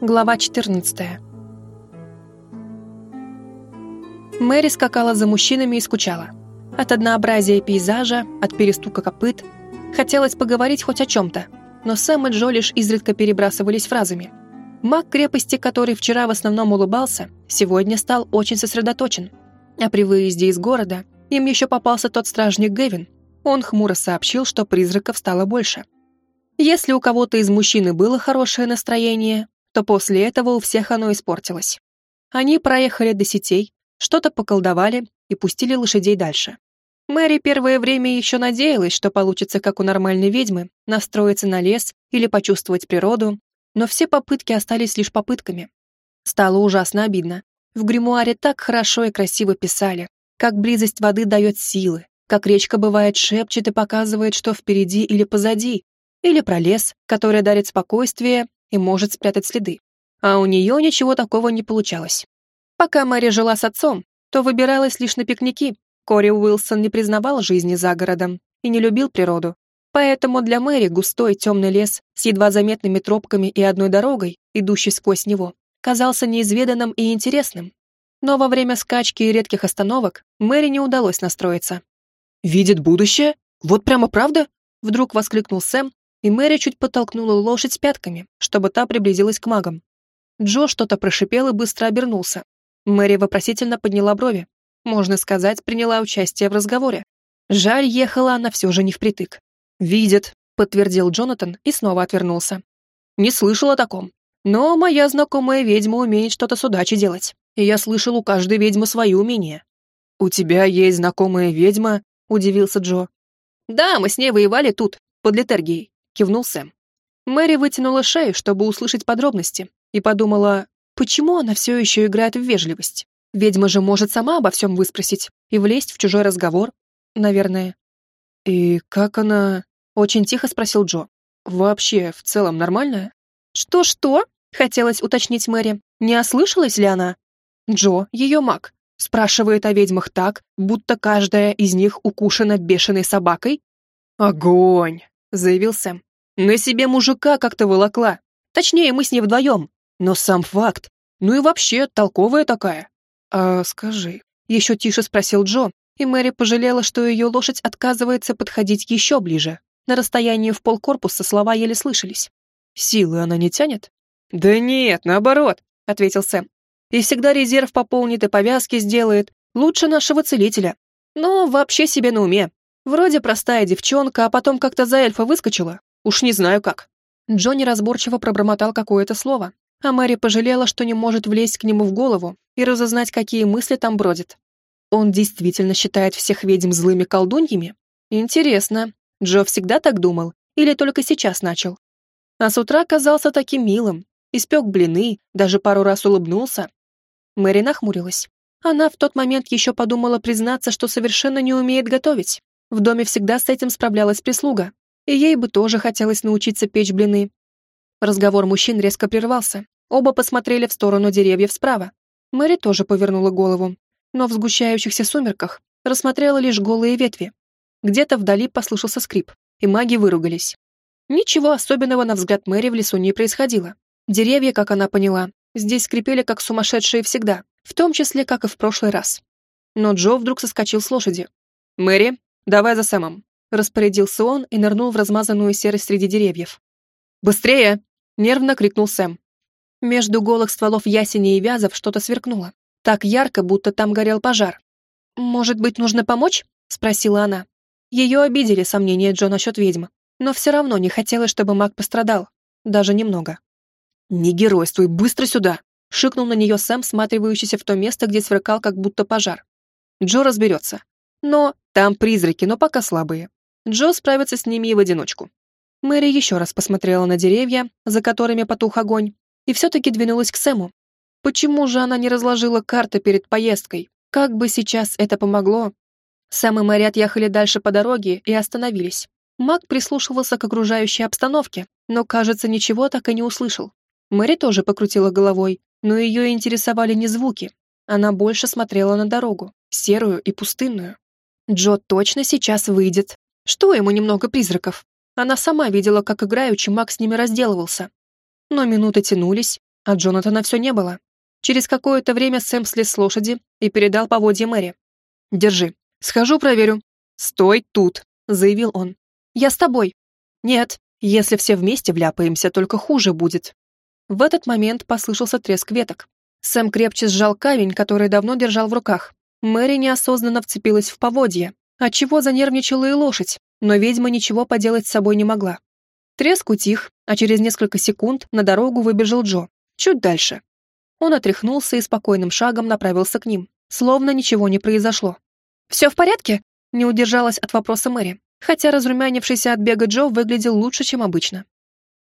Глава 14 Мэри скакала за мужчинами и скучала. От однообразия пейзажа, от перестука копыт. Хотелось поговорить хоть о чем-то, но Сэм и Джо лишь изредка перебрасывались фразами. Маг крепости, который вчера в основном улыбался, сегодня стал очень сосредоточен. А при выезде из города им еще попался тот стражник Гэвин. Он хмуро сообщил, что призраков стало больше. Если у кого-то из мужчин было хорошее настроение, то после этого у всех оно испортилось. Они проехали до сетей, что-то поколдовали и пустили лошадей дальше. Мэри первое время еще надеялась, что получится, как у нормальной ведьмы, настроиться на лес или почувствовать природу, но все попытки остались лишь попытками. Стало ужасно обидно. В гримуаре так хорошо и красиво писали, как близость воды дает силы, как речка бывает шепчет и показывает, что впереди или позади, или про лес, который дарит спокойствие и может спрятать следы. А у нее ничего такого не получалось. Пока Мэри жила с отцом, то выбиралась лишь на пикники. Кори Уилсон не признавал жизни за городом и не любил природу. Поэтому для Мэри густой темный лес с едва заметными тропками и одной дорогой, идущей сквозь него, казался неизведанным и интересным. Но во время скачки и редких остановок Мэри не удалось настроиться. «Видит будущее? Вот прямо правда?» Вдруг воскликнул Сэм, и Мэри чуть подтолкнула лошадь с пятками, чтобы та приблизилась к магам. Джо что-то прошипел и быстро обернулся. Мэри вопросительно подняла брови. Можно сказать, приняла участие в разговоре. Жаль, ехала она все же не впритык. «Видит», — подтвердил Джонатан и снова отвернулся. «Не слышал о таком. Но моя знакомая ведьма умеет что-то с удачей делать, и я слышал у каждой ведьмы свои умения». «У тебя есть знакомая ведьма?» — удивился Джо. «Да, мы с ней воевали тут, под Летергией кивнул Сэм. Мэри вытянула шею, чтобы услышать подробности, и подумала, почему она все еще играет в вежливость. Ведьма же может сама обо всем выспросить и влезть в чужой разговор, наверное. «И как она...» — очень тихо спросил Джо. «Вообще, в целом нормальная?» «Что-что?» — хотелось уточнить Мэри. Не ослышалась ли она? Джо, ее маг, спрашивает о ведьмах так, будто каждая из них укушена бешеной собакой. «Огонь!» — заявил Сэм. На себе мужика как-то волокла. Точнее, мы с ней вдвоем. Но сам факт. Ну и вообще, толковая такая. А скажи, еще тише спросил Джо, и Мэри пожалела, что ее лошадь отказывается подходить еще ближе. На расстоянии в полкорпуса слова еле слышались. Силы она не тянет? Да нет, наоборот, ответил Сэм. И всегда резерв пополнит и повязки сделает. Лучше нашего целителя. Но вообще себе на уме. Вроде простая девчонка, а потом как-то за эльфа выскочила. Уж не знаю как». Джонни разборчиво пробормотал какое-то слово, а Мэри пожалела, что не может влезть к нему в голову и разузнать, какие мысли там бродят. Он действительно считает всех ведьм злыми колдуньями? Интересно, Джо всегда так думал или только сейчас начал? А с утра казался таким милым, испек блины, даже пару раз улыбнулся. Мэри нахмурилась. Она в тот момент еще подумала признаться, что совершенно не умеет готовить. В доме всегда с этим справлялась прислуга, и ей бы тоже хотелось научиться печь блины. Разговор мужчин резко прервался. Оба посмотрели в сторону деревьев справа. Мэри тоже повернула голову, но в сгущающихся сумерках рассмотрела лишь голые ветви. Где-то вдали послышался скрип, и маги выругались. Ничего особенного на взгляд Мэри в лесу не происходило. Деревья, как она поняла, здесь скрипели как сумасшедшие всегда, в том числе, как и в прошлый раз. Но Джо вдруг соскочил с лошади. «Мэри, давай за Сэмом», Распорядился он и нырнул в размазанную серость среди деревьев. «Быстрее!» — нервно крикнул Сэм. Между голых стволов ясени и вязов что-то сверкнуло. Так ярко, будто там горел пожар. «Может быть, нужно помочь?» — спросила она. Ее обидели сомнения Джо насчет ведьмы, но все равно не хотелось, чтобы маг пострадал. Даже немного. «Не геройствуй, быстро сюда!» — шикнул на нее Сэм, сматривающийся в то место, где сверкал как будто пожар. Джо разберется. Но там призраки, но пока слабые. Джо справится с ними и в одиночку. Мэри еще раз посмотрела на деревья, за которыми потух огонь, и все-таки двинулась к Сэму. Почему же она не разложила карты перед поездкой? Как бы сейчас это помогло? Сэм и Мэри отъехали дальше по дороге и остановились. Маг прислушивался к окружающей обстановке, но, кажется, ничего так и не услышал. Мэри тоже покрутила головой, но ее интересовали не звуки. Она больше смотрела на дорогу, серую и пустынную. Джо точно сейчас выйдет, что ему немного призраков? Она сама видела, как играючи Мак с ними разделывался. Но минуты тянулись, а Джонатана все не было. Через какое-то время Сэм слез с лошади и передал поводье Мэри. «Держи. Схожу проверю». «Стой тут», — заявил он. «Я с тобой». «Нет, если все вместе вляпаемся, только хуже будет». В этот момент послышался треск веток. Сэм крепче сжал камень, который давно держал в руках. Мэри неосознанно вцепилась в поводье, отчего занервничала и лошадь, но ведьма ничего поделать с собой не могла. Треск утих, а через несколько секунд на дорогу выбежал Джо. Чуть дальше. Он отряхнулся и спокойным шагом направился к ним, словно ничего не произошло. «Все в порядке?» — не удержалась от вопроса Мэри, хотя разрумянившийся от бега Джо выглядел лучше, чем обычно.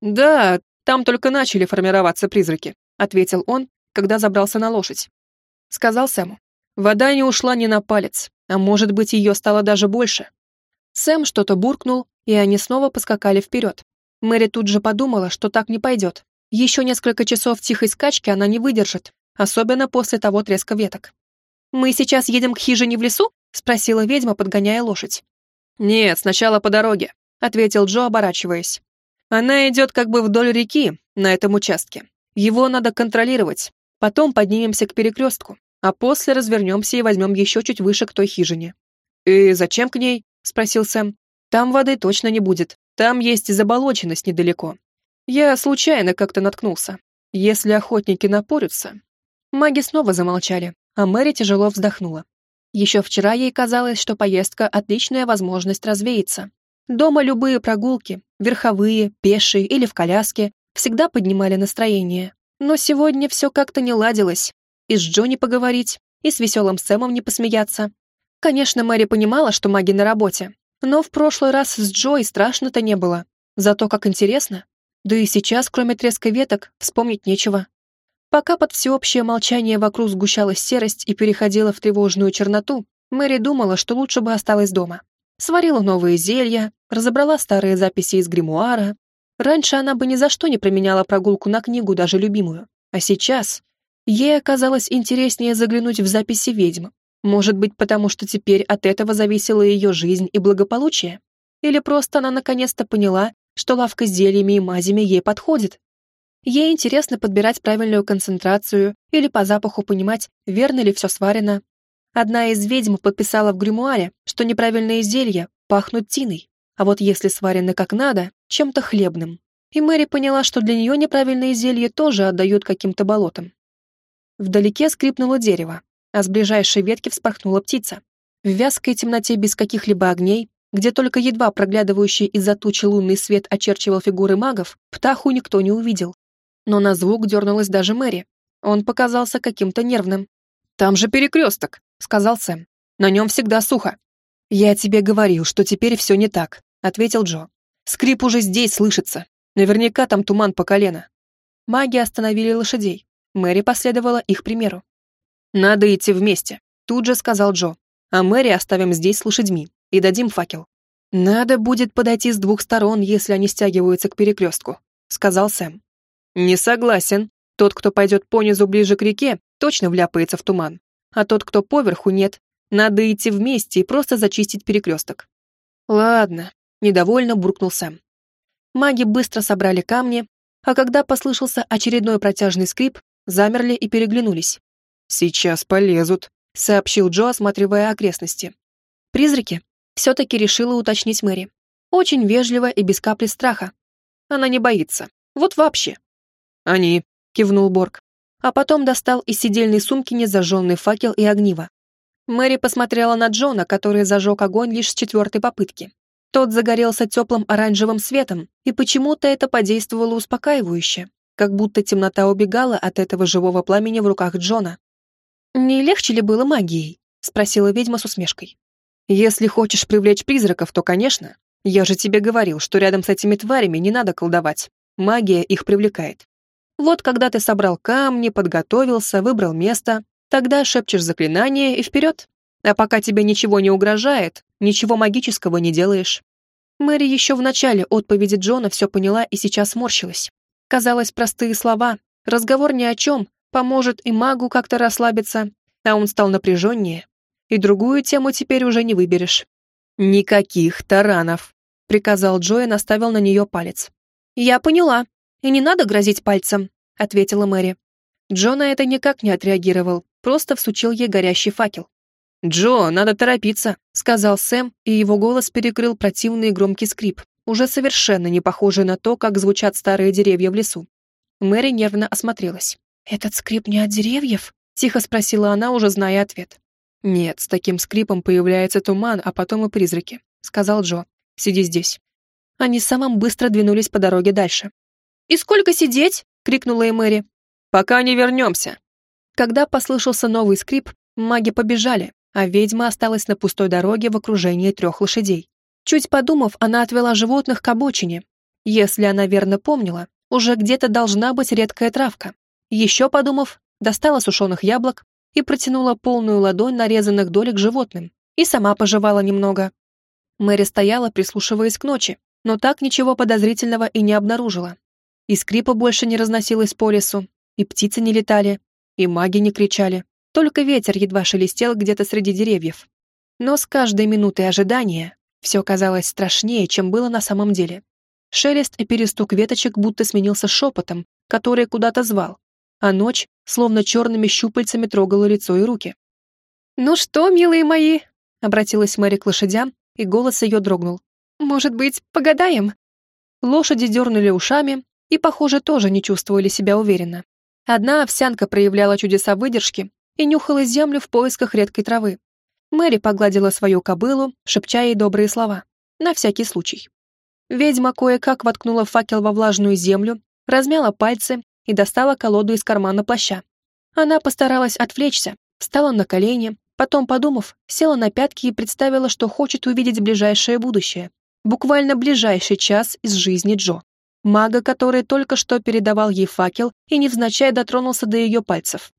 «Да, там только начали формироваться призраки», — ответил он, когда забрался на лошадь. Сказал Сэму. «Вода не ушла ни на палец, а может быть, ее стало даже больше». Сэм что-то буркнул, и они снова поскакали вперед. Мэри тут же подумала, что так не пойдет. Еще несколько часов тихой скачки она не выдержит, особенно после того треска веток. «Мы сейчас едем к хижине в лесу?» — спросила ведьма, подгоняя лошадь. «Нет, сначала по дороге», — ответил Джо, оборачиваясь. «Она идет как бы вдоль реки на этом участке. Его надо контролировать. Потом поднимемся к перекрестку, а после развернемся и возьмем еще чуть выше к той хижине». «И зачем к ней?» — спросил Сэм. «Там воды точно не будет. Там есть заболоченность недалеко. Я случайно как-то наткнулся. Если охотники напорются...» Маги снова замолчали, а Мэри тяжело вздохнула. Еще вчера ей казалось, что поездка — отличная возможность развеяться. Дома любые прогулки, верховые, пешие или в коляске, всегда поднимали настроение. Но сегодня все как-то не ладилось. И с Джонни поговорить, и с веселым Сэмом не посмеяться. Конечно, Мэри понимала, что маги на работе, но в прошлый раз с Джой страшно-то не было. Зато как интересно. Да и сейчас, кроме треска веток, вспомнить нечего. Пока под всеобщее молчание вокруг сгущалась серость и переходила в тревожную черноту, Мэри думала, что лучше бы осталась дома. Сварила новые зелья, разобрала старые записи из гримуара. Раньше она бы ни за что не променяла прогулку на книгу, даже любимую. А сейчас ей оказалось интереснее заглянуть в записи ведьм. Может быть, потому что теперь от этого зависела ее жизнь и благополучие? Или просто она наконец-то поняла, что лавка с зельями и мазями ей подходит, Ей интересно подбирать правильную концентрацию или по запаху понимать, верно ли все сварено. Одна из ведьм подписала в гримуаре, что неправильные зелья пахнут тиной, а вот если сварены как надо, чем-то хлебным. И Мэри поняла, что для нее неправильные зелья тоже отдают каким-то болотам. Вдалеке скрипнуло дерево, а с ближайшей ветки вспорхнула птица. В вязкой темноте без каких-либо огней, где только едва проглядывающий из-за тучи лунный свет очерчивал фигуры магов, птаху никто не увидел но на звук дернулась даже Мэри. Он показался каким-то нервным. «Там же перекресток», — сказал Сэм. «На нем всегда сухо». «Я тебе говорил, что теперь все не так», — ответил Джо. «Скрип уже здесь слышится. Наверняка там туман по колено». Маги остановили лошадей. Мэри последовала их примеру. «Надо идти вместе», — тут же сказал Джо. «А Мэри оставим здесь с лошадьми и дадим факел». «Надо будет подойти с двух сторон, если они стягиваются к перекрестку», — сказал Сэм. «Не согласен. Тот, кто пойдет понизу ближе к реке, точно вляпается в туман. А тот, кто поверху, нет. Надо идти вместе и просто зачистить перекресток». «Ладно», — недовольно буркнул Сэм. Маги быстро собрали камни, а когда послышался очередной протяжный скрип, замерли и переглянулись. «Сейчас полезут», — сообщил Джо, осматривая окрестности. «Призраки?» — все-таки решила уточнить Мэри. Очень вежливо и без капли страха. Она не боится. Вот вообще. «Они», — кивнул Борг. А потом достал из сидельной сумки незажженный факел и огниво. Мэри посмотрела на Джона, который зажег огонь лишь с четвертой попытки. Тот загорелся теплым оранжевым светом, и почему-то это подействовало успокаивающе, как будто темнота убегала от этого живого пламени в руках Джона. «Не легче ли было магией?» — спросила ведьма с усмешкой. «Если хочешь привлечь призраков, то, конечно. Я же тебе говорил, что рядом с этими тварями не надо колдовать. Магия их привлекает. Вот когда ты собрал камни, подготовился, выбрал место, тогда шепчешь заклинание и вперед. А пока тебе ничего не угрожает, ничего магического не делаешь. Мэри еще в начале отповеди Джона все поняла и сейчас морщилась. Казалось, простые слова, разговор ни о чем, поможет и магу как-то расслабиться, а он стал напряженнее. И другую тему теперь уже не выберешь. «Никаких таранов», — приказал Джо и наставил на нее палец. «Я поняла», и не надо грозить пальцем. — ответила Мэри. Джо на это никак не отреагировал, просто всучил ей горящий факел. «Джо, надо торопиться», — сказал Сэм, и его голос перекрыл противный громкий скрип, уже совершенно не похожий на то, как звучат старые деревья в лесу. Мэри нервно осмотрелась. «Этот скрип не от деревьев?» — тихо спросила она, уже зная ответ. «Нет, с таким скрипом появляется туман, а потом и призраки», — сказал Джо. «Сиди здесь». Они самым быстро двинулись по дороге дальше. «И сколько сидеть?» — крикнула и Мэри. «Пока не вернемся». Когда послышался новый скрип, маги побежали, а ведьма осталась на пустой дороге в окружении трех лошадей. Чуть подумав, она отвела животных к обочине. Если она верно помнила, уже где-то должна быть редкая травка. Еще подумав, достала сушеных яблок и протянула полную ладонь нарезанных долек животным, и сама пожевала немного. Мэри стояла, прислушиваясь к ночи, но так ничего подозрительного и не обнаружила. И скрипа больше не разносилась по лесу, и птицы не летали, и маги не кричали, только ветер едва шелестел где-то среди деревьев. Но с каждой минутой ожидания все казалось страшнее, чем было на самом деле. Шелест и перестук веточек будто сменился шепотом, который куда-то звал, а ночь словно черными щупальцами трогала лицо и руки. «Ну что, милые мои?» — обратилась Мэри к лошадям, и голос ее дрогнул. «Может быть, погадаем?» Лошади дернули ушами и, похоже, тоже не чувствовали себя уверенно. Одна овсянка проявляла чудеса выдержки и нюхала землю в поисках редкой травы. Мэри погладила свою кобылу, шепча ей добрые слова. На всякий случай. Ведьма кое-как воткнула факел во влажную землю, размяла пальцы и достала колоду из кармана плаща. Она постаралась отвлечься, встала на колени, потом, подумав, села на пятки и представила, что хочет увидеть ближайшее будущее. Буквально ближайший час из жизни Джо. Мага, который только что передавал ей факел и невзначай дотронулся до ее пальцев.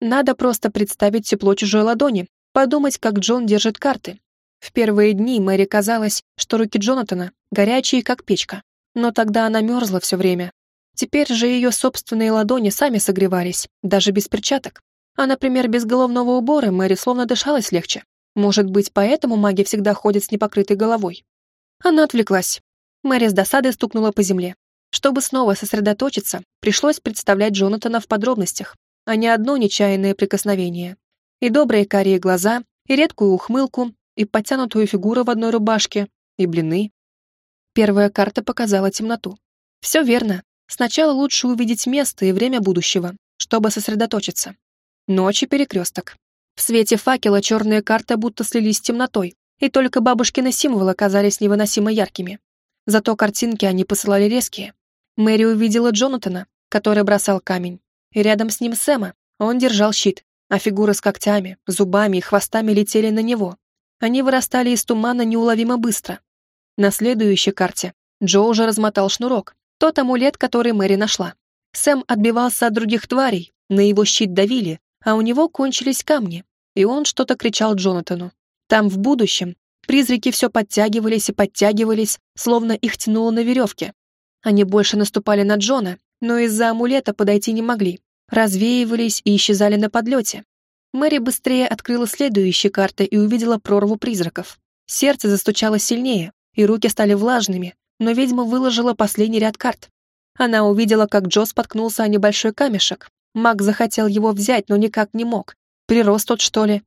Надо просто представить тепло чужой ладони, подумать, как Джон держит карты. В первые дни Мэри казалось, что руки Джонатана горячие, как печка. Но тогда она мерзла все время, Теперь же ее собственные ладони сами согревались, даже без перчаток. А, например, без головного убора Мэри словно дышалась легче. Может быть, поэтому маги всегда ходят с непокрытой головой. Она отвлеклась. Мэри с досадой стукнула по земле. Чтобы снова сосредоточиться, пришлось представлять Джонатана в подробностях, а не одно нечаянное прикосновение. И добрые карие глаза, и редкую ухмылку, и подтянутую фигуру в одной рубашке, и блины. Первая карта показала темноту. Все верно, Сначала лучше увидеть место и время будущего, чтобы сосредоточиться. Ночь и перекресток. В свете факела черные карты будто слились с темнотой, и только бабушкины символы казались невыносимо яркими. Зато картинки они посылали резкие. Мэри увидела Джонатана, который бросал камень, и рядом с ним Сэма, он держал щит, а фигуры с когтями, зубами и хвостами летели на него. Они вырастали из тумана неуловимо быстро. На следующей карте Джо уже размотал шнурок, тот амулет, который Мэри нашла. Сэм отбивался от других тварей, на его щит давили, а у него кончились камни, и он что-то кричал Джонатану. Там, в будущем, призраки все подтягивались и подтягивались, словно их тянуло на веревке. Они больше наступали на Джона, но из-за амулета подойти не могли, развеивались и исчезали на подлете. Мэри быстрее открыла следующие карты и увидела прорву призраков. Сердце застучало сильнее, и руки стали влажными, но ведьма выложила последний ряд карт. Она увидела, как Джо споткнулся о небольшой камешек. Маг захотел его взять, но никак не мог. Прирос тот, что ли?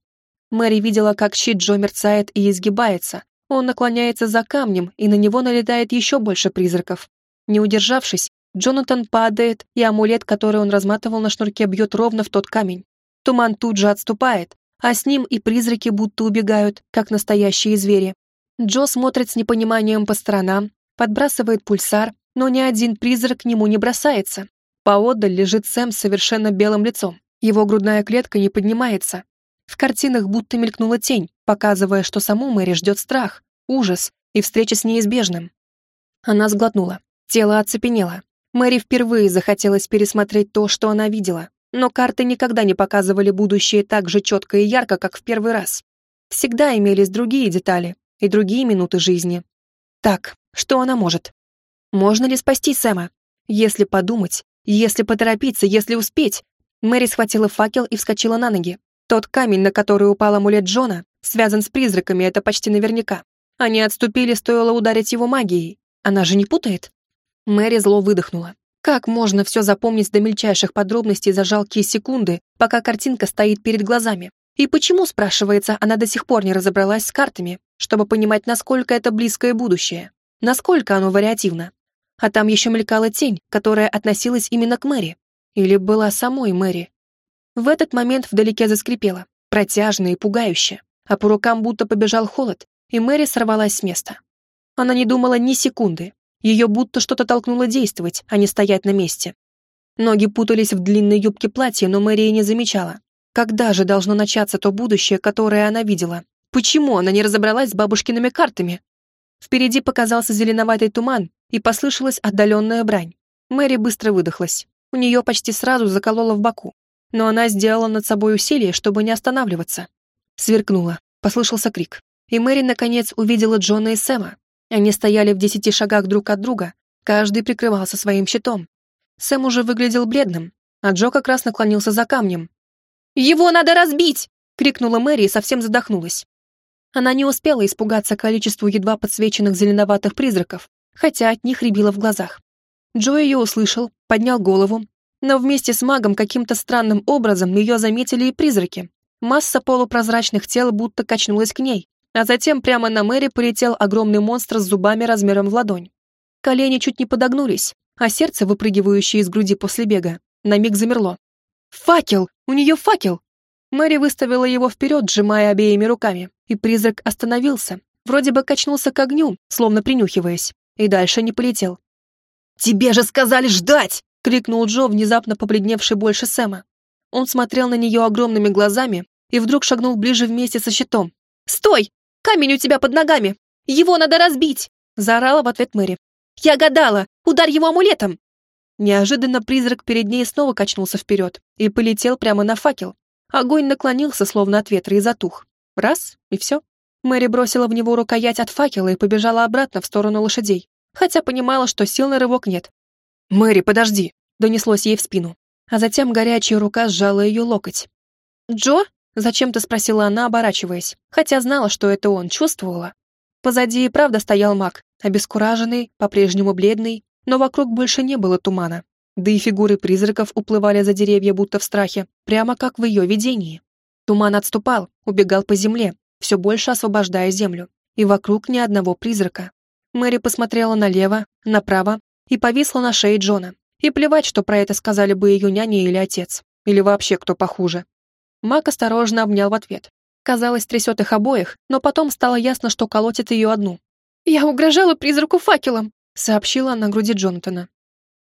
Мэри видела, как щит Джо мерцает и изгибается. Он наклоняется за камнем, и на него налетает еще больше призраков. Не удержавшись, Джонатан падает, и амулет, который он разматывал на шнурке, бьет ровно в тот камень. Туман тут же отступает, а с ним и призраки будто убегают, как настоящие звери. Джо смотрит с непониманием по сторонам, подбрасывает пульсар, но ни один призрак к нему не бросается. Поодаль лежит Сэм с совершенно белым лицом. Его грудная клетка не поднимается. В картинах будто мелькнула тень, показывая, что саму Мэри ждет страх, ужас и встреча с неизбежным. Она сглотнула. Тело оцепенело. Мэри впервые захотелось пересмотреть то, что она видела, но карты никогда не показывали будущее так же четко и ярко, как в первый раз. Всегда имелись другие детали и другие минуты жизни. Так, что она может? Можно ли спасти Сэма? Если подумать, если поторопиться, если успеть. Мэри схватила факел и вскочила на ноги. Тот камень, на который упал амулет Джона, связан с призраками, это почти наверняка. Они отступили, стоило ударить его магией. Она же не путает? Мэри зло выдохнула. Как можно все запомнить до мельчайших подробностей за жалкие секунды, пока картинка стоит перед глазами? И почему, спрашивается, она до сих пор не разобралась с картами, чтобы понимать, насколько это близкое будущее? Насколько оно вариативно? А там еще мелькала тень, которая относилась именно к Мэри. Или была самой Мэри. В этот момент вдалеке заскрипело, протяжно и пугающе, а по рукам будто побежал холод, и Мэри сорвалась с места. Она не думала ни секунды. Ее будто что-то толкнуло действовать, а не стоять на месте. Ноги путались в длинной юбке платья, но Мэри не замечала. Когда же должно начаться то будущее, которое она видела? Почему она не разобралась с бабушкиными картами? Впереди показался зеленоватый туман, и послышалась отдаленная брань. Мэри быстро выдохлась. У нее почти сразу закололо в боку. Но она сделала над собой усилие, чтобы не останавливаться. Сверкнула. Послышался крик. И Мэри, наконец, увидела Джона и Сэма. Они стояли в десяти шагах друг от друга. Каждый прикрывался своим щитом. Сэм уже выглядел бледным, а Джо как раз наклонился за камнем. «Его надо разбить!» — крикнула Мэри и совсем задохнулась. Она не успела испугаться количеству едва подсвеченных зеленоватых призраков, хотя от них рябило в глазах. Джо ее услышал, поднял голову, но вместе с магом каким-то странным образом ее заметили и призраки. Масса полупрозрачных тел будто качнулась к ней, а затем прямо на Мэри полетел огромный монстр с зубами размером в ладонь. Колени чуть не подогнулись, а сердце, выпрыгивающее из груди после бега, на миг замерло. «Факел! У нее факел!» Мэри выставила его вперед, сжимая обеими руками, и призрак остановился, вроде бы качнулся к огню, словно принюхиваясь, и дальше не полетел. «Тебе же сказали ждать!» — крикнул Джо, внезапно побледневший больше Сэма. Он смотрел на нее огромными глазами и вдруг шагнул ближе вместе со щитом. «Стой! Камень у тебя под ногами! Его надо разбить!» — заорала в ответ Мэри. «Я гадала! Ударь его амулетом!» Неожиданно призрак перед ней снова качнулся вперед и полетел прямо на факел. Огонь наклонился, словно от ветра, и затух. Раз, и все. Мэри бросила в него рукоять от факела и побежала обратно в сторону лошадей, хотя понимала, что сил на рывок нет. «Мэри, подожди!» — донеслось ей в спину. А затем горячая рука сжала ее локоть. «Джо?» — зачем-то спросила она, оборачиваясь, хотя знала, что это он, чувствовала. Позади и правда стоял маг, обескураженный, по-прежнему бледный, но вокруг больше не было тумана. Да и фигуры призраков уплывали за деревья будто в страхе, прямо как в ее видении. Туман отступал, убегал по земле, все больше освобождая землю, и вокруг ни одного призрака. Мэри посмотрела налево, направо и повисла на шее Джона. И плевать, что про это сказали бы ее няня или отец, или вообще кто похуже. Мак осторожно обнял в ответ. Казалось, трясет их обоих, но потом стало ясно, что колотит ее одну. «Я угрожала призраку факелом», — сообщила она груди Джонатана.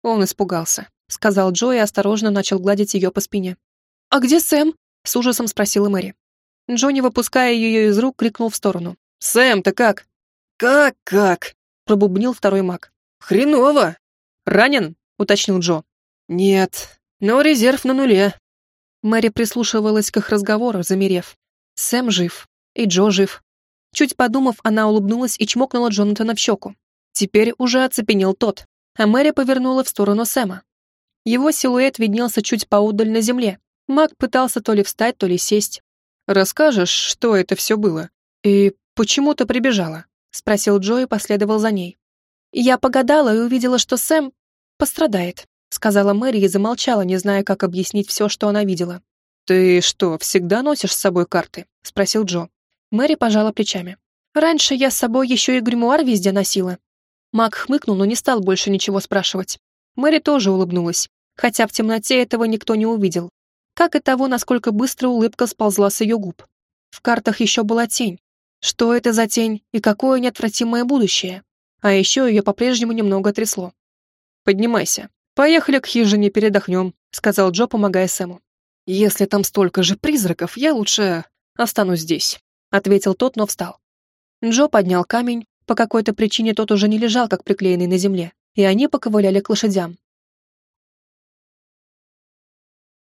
Он испугался, — сказал Джо и осторожно начал гладить ее по спине. «А где Сэм?» — с ужасом спросила Мэри. Джонни, выпуская ее из рук, крикнул в сторону. «Сэм, ты как?» «Как-как?» — пробубнил второй маг. «Хреново!» «Ранен?» — уточнил Джо. «Нет, но резерв на нуле». Мэри прислушивалась к их разговору, замерев. Сэм жив, и Джо жив. Чуть подумав, она улыбнулась и чмокнула Джонатана в щеку. Теперь уже оцепенел тот, а Мэри повернула в сторону Сэма. Его силуэт виднелся чуть поудаль на земле. Маг пытался то ли встать, то ли сесть. «Расскажешь, что это все было? И почему ты прибежала?» — спросил Джо и последовал за ней. «Я погадала и увидела, что Сэм пострадает», — сказала Мэри и замолчала, не зная, как объяснить все, что она видела. «Ты что, всегда носишь с собой карты?» — спросил Джо. Мэри пожала плечами. «Раньше я с собой еще и гримуар везде носила». Маг хмыкнул, но не стал больше ничего спрашивать. Мэри тоже улыбнулась, хотя в темноте этого никто не увидел, как и того, насколько быстро улыбка сползла с ее губ. В картах еще была тень. Что это за тень и какое неотвратимое будущее? А еще ее по-прежнему немного трясло. «Поднимайся. Поехали к хижине, передохнем», — сказал Джо, помогая Сэму. «Если там столько же призраков, я лучше останусь здесь», — ответил тот, но встал. Джо поднял камень, по какой-то причине тот уже не лежал, как приклеенный на земле, и они поковыляли к лошадям.